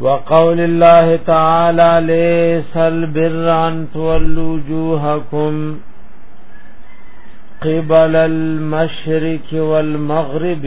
وقول الله تعالى ليس البر أن تولوا وجوهكم قبل المشرق والمغرب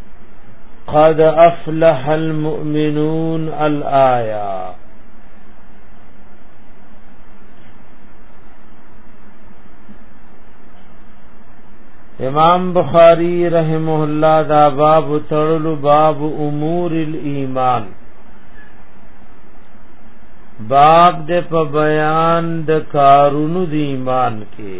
قد افلح المؤمنون الايه امام بخاری رحمه الله دا باب تړلو باب امور الايمان باب د په بیان د کارونو د ایمان کې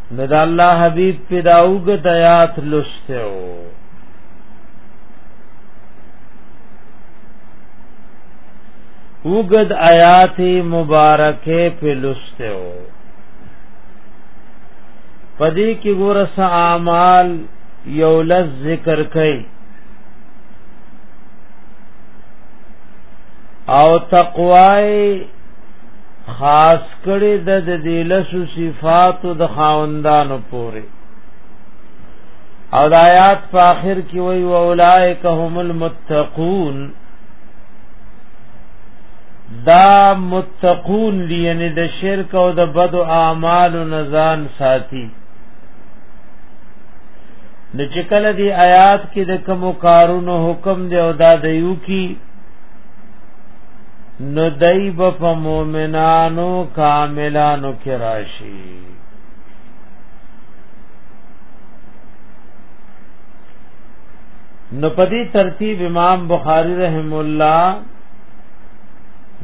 نو د الله حبیب پیداوګ د آیات لسته وګد آیات مبارکه په لسته او پدې کې ګورس اعمال یو لز ذکر کړي او تقوای خاص کړي د دې لسو صفاتو د خاوندانو پورې او د آیات په آخر کې وی او اولائک هم المتقون دا متقون دی یعنی د شرک او د بد اعمال نزان ساتي د چکل دی آیات کې د کوم کارونو حکم دی او دا دیو کی نو دای په پا مؤمنانو کاملانو کې راشي نو په دې ترتیب امام بخاری رحم الله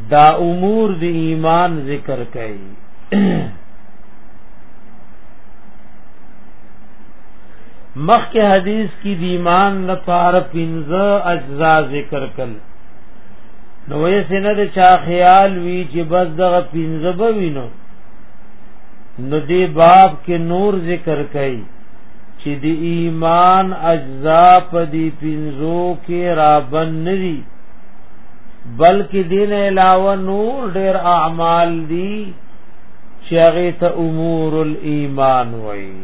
دا امور دی ایمان ذکر کړي مخکې حدیث کې د ایمان لپاره پنځه اجزا ذکر کړل نو یې سینه د چا خیال وی چې بس دغه پینځه به وینو نو دې باب کې نور ذکر کړي چې د ایمان اجزا په دې پینځو کې رابن ندي بلکې دین علاوه نور ډېر اعمال دي چې هغه ته امور الایمان وایي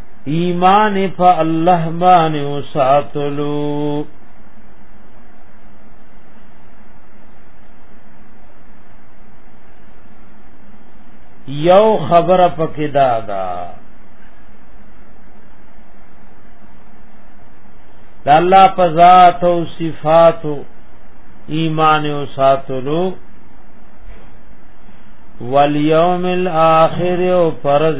ایمان په الله باندې وساتلو یو خبره پکې دا ده د الله په ذات او صفاتو ایمان او ساتلو والیوم الاخر او فرض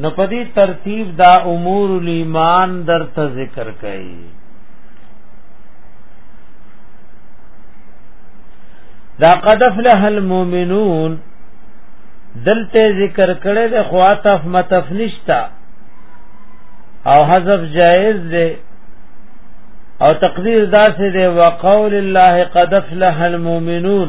نو په دې ترتیب دا امور الایمان درته ذکر کړي دا قد افلح المؤمنون دلته ذکر کړي د خواتف متف نشتا او حذف جائز دی او تقدیر داسې دی وقول الله قد افلح المؤمنون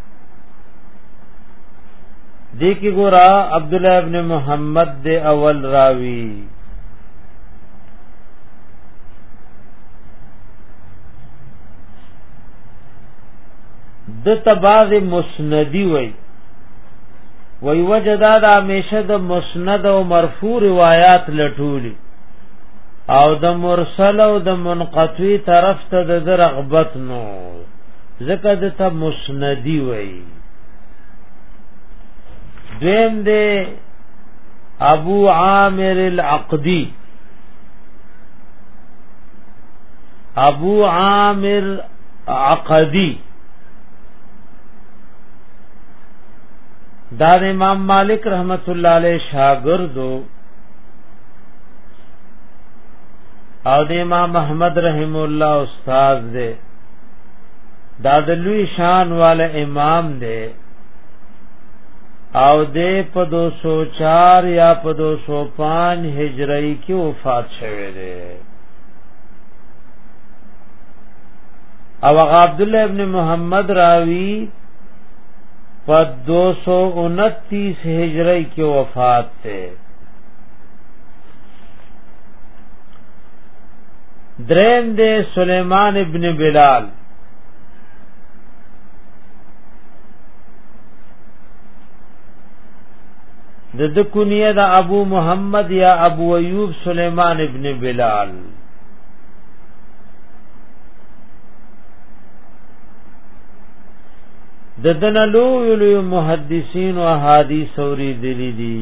دی کی ګورا عبد الله ابن محمد دی اول راوی د تباغ مسندی وای وای وجدا د همیشه د مسند او مرفوع روایت لټولی او د مرسل او د منقطوی طرف ته د رغبت نو زکه د ته مسندی وای دویم دې ابو عامر العقدی ابو عامر عقدی دا د امام مالک رحمت الله علیه شاګردو او د امام احمد رحم الله استاد دی دا د لوی شان وال امام دی او د په 204 یا په 205 هجری کې وفات شوه دی او عبد الله ابن محمد راوی په 229 هجری کې وفات دی دریم دې سليمان ابن بلال د د کنیه د ابو محمد یا ابو ایوب سلیمان ابن بلال د دنلو ویلو محدثین او حدیث اوریدلی دي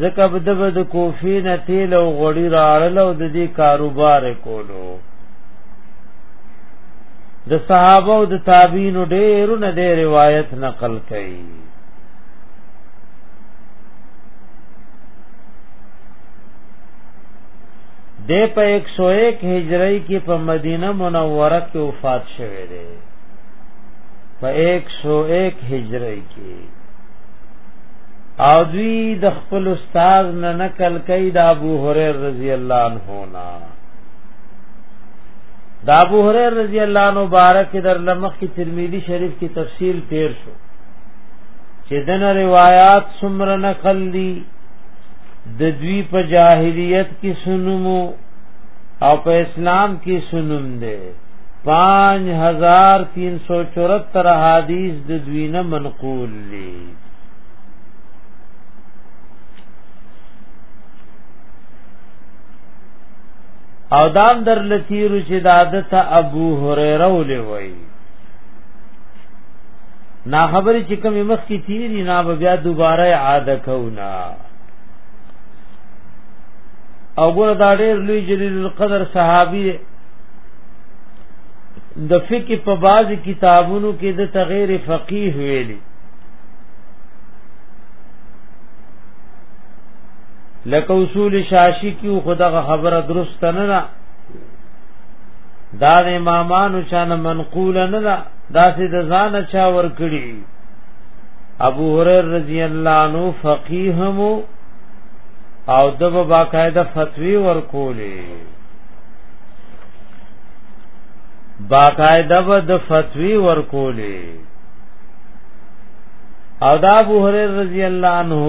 زکه بد بد کوفی نه تیل او غړی راړل او د دې کاروبار کولو د صحابه او د تابعین ډیرو نه د روایت نقل کړي د په 101 هجری کې په مدینه منوره کې وفات شوه دی په 101 هجری کې او دوی د خپل استاد نه نقل کوي د ابو هريره رضی الله عنه نا د ابو هريره رضی الله عنه مبارک در لمخ کی ترمذی شریف کی تفصیل تیر شو چې دنه روایت سمر نقل دي د دوی په جاهلیت کې سنمو او په اسلام کې سنم ده 5374 حدیث د دوینه منقول دی او دام در لتیر چې د عادت ابو هريره ولې وای نا خبرې چې کوم مخ کی تیری نا بیا دوباره عاده کونا او ګور دا ډېر لوی جلیل القدر صحابي د فقه په بعض کتابونو کې د تغیر فقيه ویلي لکه اصول شاشی کیو خدغه خبره درست نه ده دا د امامانو چانه منقول نه ده دا سي د ځان چا ور کړی ابو هريره رضی الله عنه فقيه مو او دغه باقاعده فتوی ورکولې باقاعده به د فتوی ورکولې او دا ابو هريره رضی الله عنه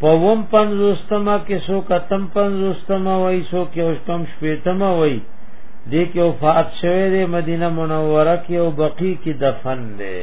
پوم پنځوستمه کې سو کتم پنځوستمه وای سو کې اوشتم شپېتمه وای دې کې وفات شوه دې مدینه منوره کې او بقی کې دفن دی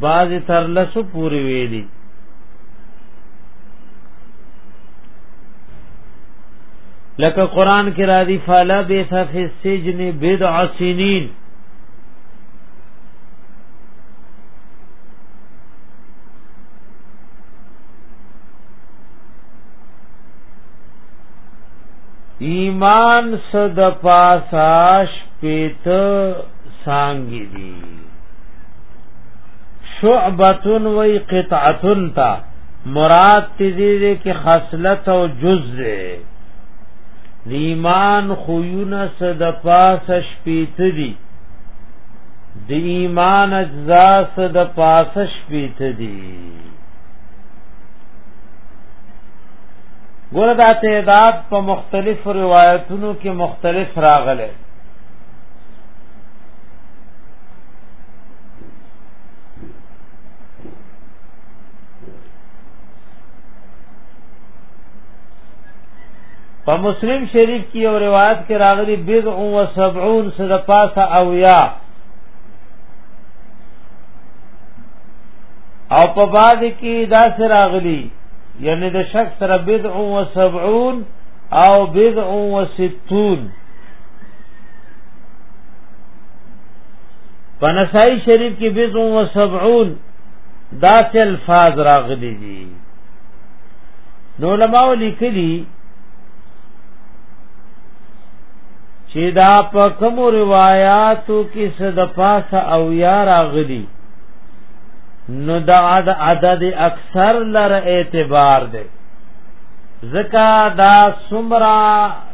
باز تر لسو پوری ویلی لکه قران کې را دي فلا بیت فی السجن بضع سنین ایمان صد پاساش پیت سانگی دی شعبتن وی قطعتن تا مراد تیزی کی خصلت او جز دی ایمان خویون صد پاس شپیت دی دی ایمان اجزا صد پاس شپیت دی ګور دا تعداد په مختلف روایتونو کې مختلف راغله په مسلم شریف کې یو روایت کې راغلي بضع و 70 سد پاسه او یا او په بعد کې دا سره راغلي یعنی د شک سره بضع و 70 او بضع و 60 پنسائی شریف کی بزم و سبعون دا سے الفاظ راغلی دی نو علماء لیکلی چې دا په کوم روایتو کې صد پاسه او یا راغلی نو دا عدد اکثر لر اعتبار دی زکا دا سمرا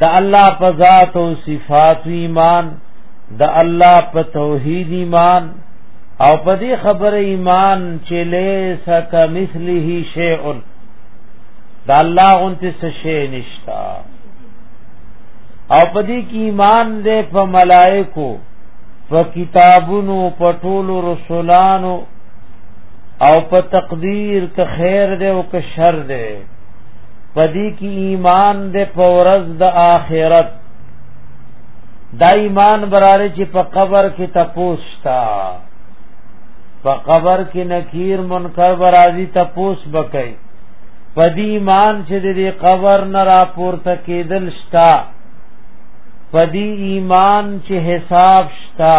د الله په ذات او صفات ایمان د الله په توحید ایمان او په دې خبره ایمان چې لیس کمثله شیء د الله غونته څه شی نشتا او په دې کې ایمان دې په ملائکو په کتابونو په ټولو رسولانو او په تقدیر که خیر دی او که شر دی پدی کی ایمان دی پورز د آخرت دا ایمان براره چې په قبر کې تپوس تا په قبر کې نکیر منکر برازي تپوس بکای پدی ایمان چې د قبر نه راپورته کېدل شتا پدی ایمان چې حساب شتا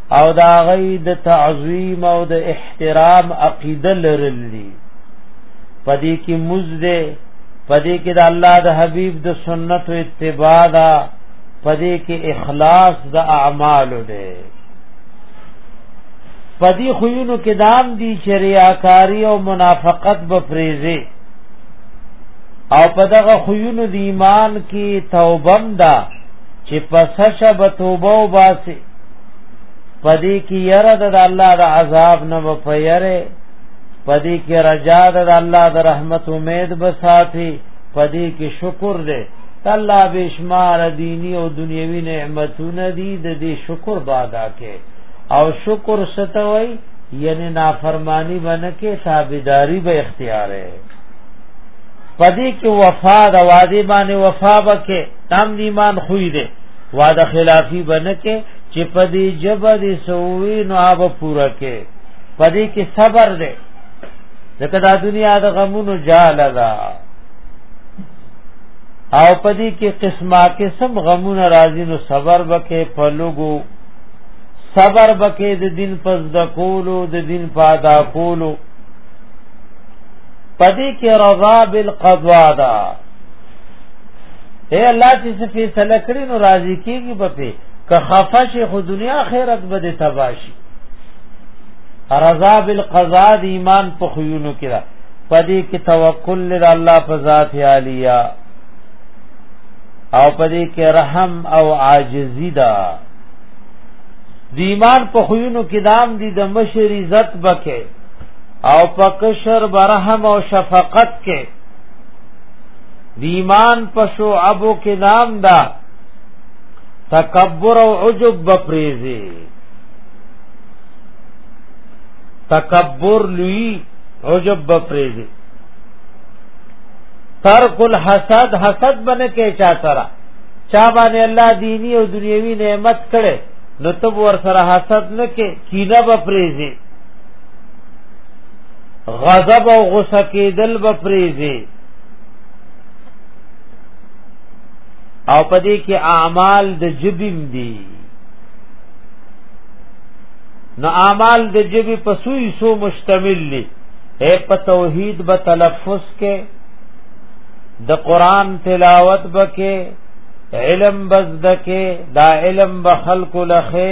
او دا غي د تعظیم او د احترام عقیده لرل دي پدې کې مزده پدې کې د الله د حبیب د سنت او اتباع دا پدې کې اخلاص د اعمال ده پدې خوینو کې دام دي چې ریاکاری او منافقت به پریزه او پدغه خوینو د ایمان کې توبم ده چې پسشه به توبه وباسي پدې کې یره د الله د عذاب نه و پیره پدې کې رجا د الله د رحمت امید بساتی پدې کې شکر دې الله بشمار دینی او دنیوي نعمتونه دي د دې شکر بادا کې او شکر ستوي یعنی نافرمانی بنکه تابعداری به اختیار ہے پدې کې وفا د واجبانه وفا بکې تام ایمان خوې دې وعده خلافی بنکه چې په دې جبه دې سووي نو آب پورا کې په دې کې صبر دې ځکه دا دنیا د غمونو جال ده او په دې کې قسمه قسم غمونه راځي نو صبر وکې په لوګو صبر وکې د دین پس د کولو د دین پادا کولو پدې کې رضا بالقضاء ده اے الله چې څه فیصله کړی نو راضی کیږي په پی که خفه شي خو دنیا آخرت به دې تباشي رضا بالقضاء د ایمان په خيونو کې را پدې کې توکل لر الله په ذات عالیا او پدې کې رحم او عاجزی دا د ایمان په خيونو کې دام دي د مشر عزت بکې او په کشر برحم او شفقت کې دی ایمان په شعب کې نام دا تکبر او عجب بپریزي تکبر لوی عجب بپریزي ترک الحسد حسد بنه کې چا سره چا باندې الله دینی او دنیوي نعمت کړي نو تب ور سره حسد نه کې کینه بپریزي غضب او غصه کېدل به پریزي او پدې کې اعمال د جبیم دي نو اعمال د جبی په سوی سو مشتمل دي اے په توحید به تلفظ کې د قران تلاوت بکې علم بزدکه دا علم بخلق لخه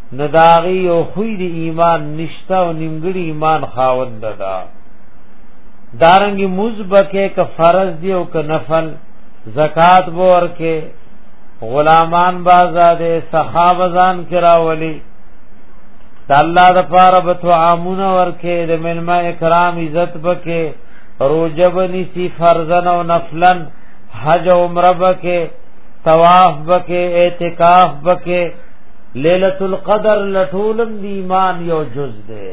نو داغي یو خوی دی ایمان نشتا او نیمګړي ایمان خاوند ده دارنګي مزبکه ک فرض دی او ک نفل زکات بو ورکه غلامان بازاده صحابه ځان کرا ولی د الله د پاره به تو عامونه ورکه د ملما اکرام عزت بکه روجب نسی فرزن او نفلن حج عمره بکه طواف بکه اعتکاف بکه ليله القدر لټولم دی ایمان یو جز ده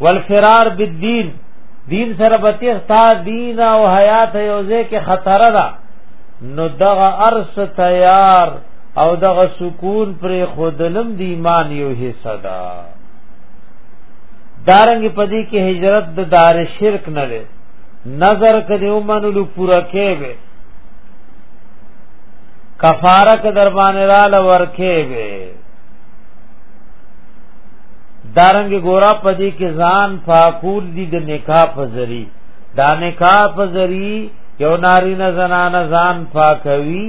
والفرار بالدين دین سره بتیغ تا دین او حیات یوزه کې خطر ده نو دغه ارس تیار او دغه سکون پر خودلم دی ایمان یو حصہ ده دارنګ پدی کې هجرت د دار شرک نه لري نظر کدی ومنلو پورا کېږي کفاره که در باندې را لورکه وي دارنګ ګورا پدی کې ځان پاکول دي د نکاح په ذری دا نکاح په ذری یو ناری نه زنانه ځان پاکوي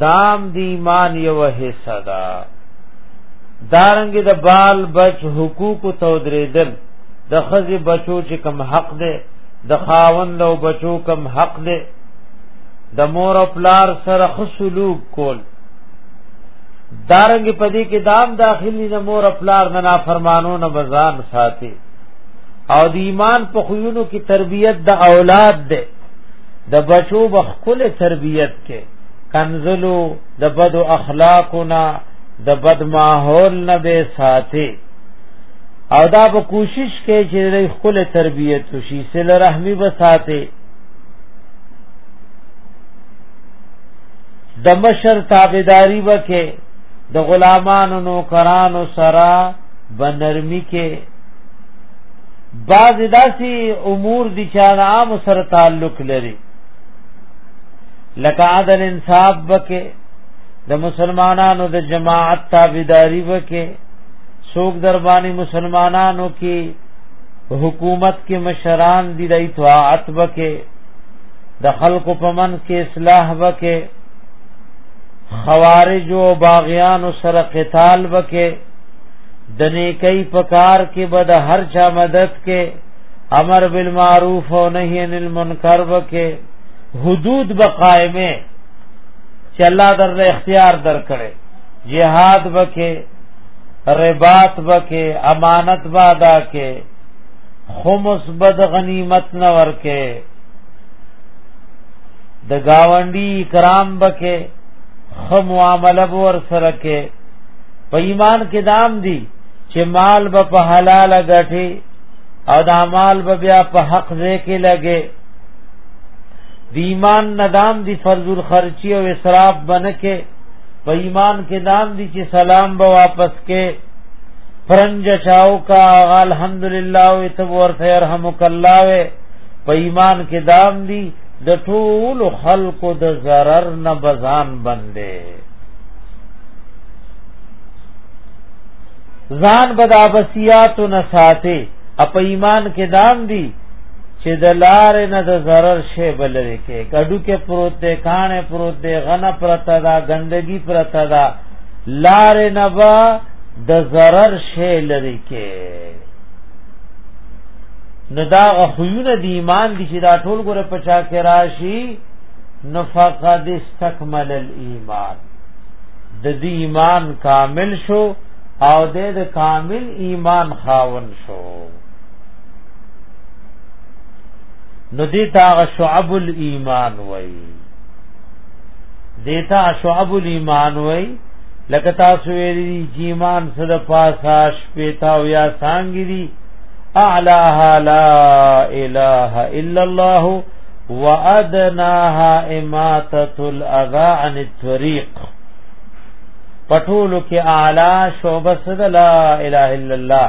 دام دی ایمان یو حصہ دا دارنګ د بال بچ حقوق تو درېدل د خزي بچو چې کم حق ده د خاوند او بچو کم حق ده د مور او پلار سره خصلوب کول دارنګ پدې کې دام داخلي د مور او پلار نه نافرمانو نه بزان ساتي او د ایمان په خوونو کې تربیت د اولاد ده د بچو بخکل تربیت کې کنزلو د بد اخلاقنا د بد ماحول نه به ساتي او دا به کوشش کوي چې د خپل تربیت شي سره رحمی به ساتي د مشر تابعداري وکې د غلامانو نو کرانو سرا بنرمی کې بعض داسي امور دي چې عام سره تعلق لري لکه عدل انصاف وکې د مسلمانانو د جماعت تابعداري وکې څوک در باندې مسلمانانو کې حکومت کې مشران دي د اطاعت وکې د خلکو په من کې اصلاح وکې خوارج او باغیان سره قتال وکې د نیکي په کار کې به د هر چا مدد کې امر بالمعروف او نهی عن المنکر وکې حدود به قائمه چې الله در اختیار درکړي جهاد وکې ربات بکې امانت بادا کې خمس بد غنیمت نه ورکه د گاونډي کرام بکه خو معاملې ور سره کې په ایمان کې دام دي چې مال به په حلال غټي او دا مال به بیا په حق ځای کې لګي د ایمان ندام دی فرض الخرچی او اسراف بنکه په ایمان کې دام دي چې سلام به واپس کې فرنج چاو کا الحمدلله او ته ورته يرحمک الله و په ایمان کې دام دي د ټول خلقو د zarar نه بزان بندې ځان بدابسیات نه ساتي اپ ایمان کې دام دي چې د لار نه د zarar شی بلری کې کډو کې پروت دی کانه پروت دی غنه پرتا دا ګندګي پرتا دا لار نه با د zarar شی لری کې نو دا غخیونه دی ایمان دي چې دا ټول ګره پچا کې راشي نو فقد استكمل الايمان د دې ایمان کامل شو او د کامل ایمان خاون شو نو دیتا غ شعب الايمان وای دیتا شعب الايمان وای لکه تاسو ویری چې ایمان صد پاسا شپتا او یا سانګری اعلاها لا اله الا الله وادناها اماته الاذى عن الطريق پټولو کې اعلی شوبه صد لا اله الا الله